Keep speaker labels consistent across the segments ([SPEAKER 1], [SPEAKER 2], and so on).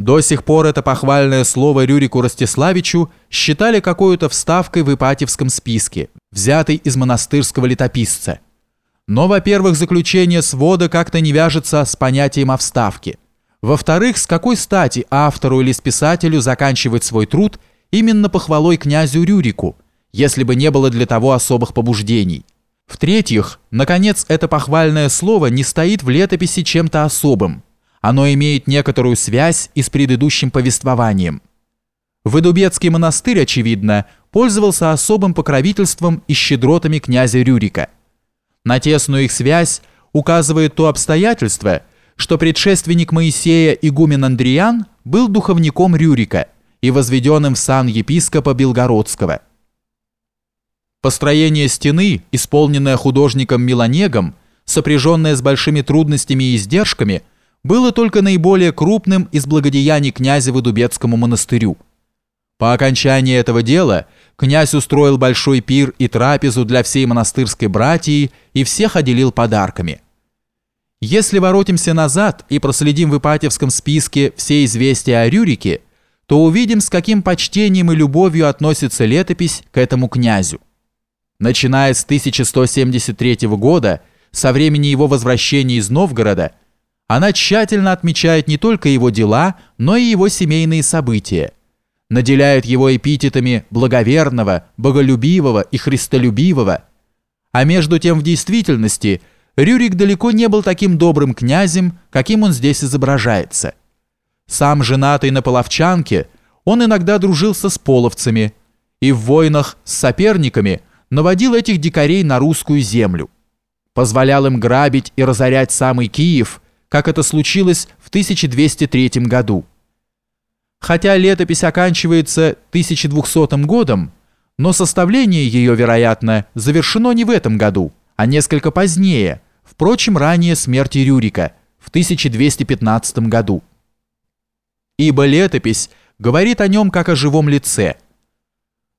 [SPEAKER 1] До сих пор это похвальное слово Рюрику Ростиславичу считали какой-то вставкой в Ипатьевском списке, взятой из монастырского летописца. Но, во-первых, заключение свода как-то не вяжется с понятием о вставке. Во-вторых, с какой стати автору или списателю заканчивать свой труд именно похвалой князю Рюрику, если бы не было для того особых побуждений. В-третьих, наконец, это похвальное слово не стоит в летописи чем-то особым – оно имеет некоторую связь и с предыдущим повествованием. Выдубецкий монастырь, очевидно, пользовался особым покровительством и щедротами князя Рюрика. На тесную их связь указывает то обстоятельство, что предшественник Моисея игумен Андриан был духовником Рюрика и возведенным в сан епископа Белгородского. Построение стены, исполненное художником Милонегом, сопряженное с большими трудностями и издержками – было только наиболее крупным из благодеяний князя Выдубецкому монастырю. По окончании этого дела князь устроил большой пир и трапезу для всей монастырской братьи и всех отделил подарками. Если воротимся назад и проследим в Ипатьевском списке все известия о Рюрике, то увидим, с каким почтением и любовью относится летопись к этому князю. Начиная с 1173 года, со времени его возвращения из Новгорода, она тщательно отмечает не только его дела, но и его семейные события. Наделяет его эпитетами благоверного, боголюбивого и христолюбивого. А между тем в действительности Рюрик далеко не был таким добрым князем, каким он здесь изображается. Сам женатый на половчанке, он иногда дружился с половцами и в войнах с соперниками наводил этих дикарей на русскую землю. Позволял им грабить и разорять самый Киев – как это случилось в 1203 году. Хотя летопись оканчивается 1200 годом, но составление ее, вероятно, завершено не в этом году, а несколько позднее, впрочем, ранее смерти Рюрика, в 1215 году. Ибо летопись говорит о нем как о живом лице.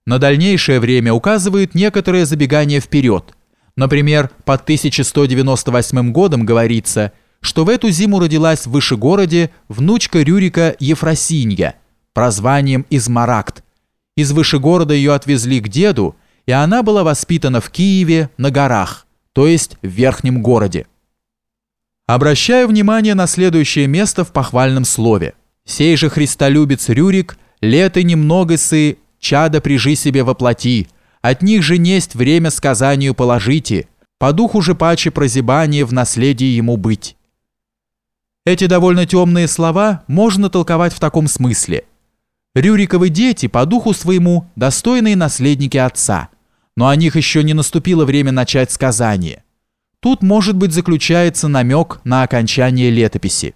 [SPEAKER 1] На дальнейшее время указывает некоторое забегание вперед. Например, под 1198 годом говорится – что в эту зиму родилась в Вышегороде внучка Рюрика Ефросинья, прозванием Измарагд. Из Вышегорода ее отвезли к деду, и она была воспитана в Киеве на горах, то есть в верхнем городе. Обращаю внимание на следующее место в похвальном слове. «Сей же христолюбец Рюрик, лето немного сы, чада прижи себе воплоти, от них же несть время сказанию положите, по духу же паче прозябание в наследии ему быть». Эти довольно темные слова можно толковать в таком смысле. Рюриковы дети по духу своему достойные наследники отца, но о них еще не наступило время начать сказание. Тут, может быть, заключается намек на окончание летописи.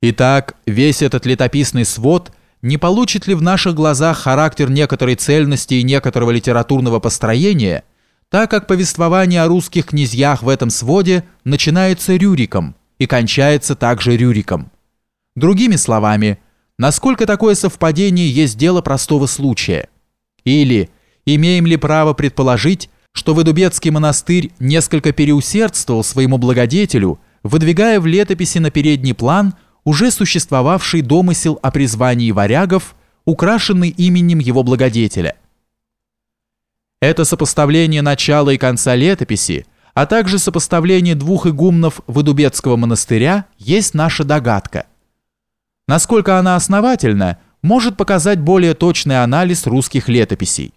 [SPEAKER 1] Итак, весь этот летописный свод не получит ли в наших глазах характер некоторой цельности и некоторого литературного построения, так как повествование о русских князьях в этом своде начинается Рюриком – и кончается также Рюриком. Другими словами, насколько такое совпадение есть дело простого случая? Или имеем ли право предположить, что Выдубецкий монастырь несколько переусердствовал своему благодетелю, выдвигая в летописи на передний план уже существовавший домысел о призвании варягов, украшенный именем его благодетеля. Это сопоставление начала и конца летописи – а также сопоставление двух игумнов Выдубецкого монастыря есть наша догадка. Насколько она основательна, может показать более точный анализ русских летописей.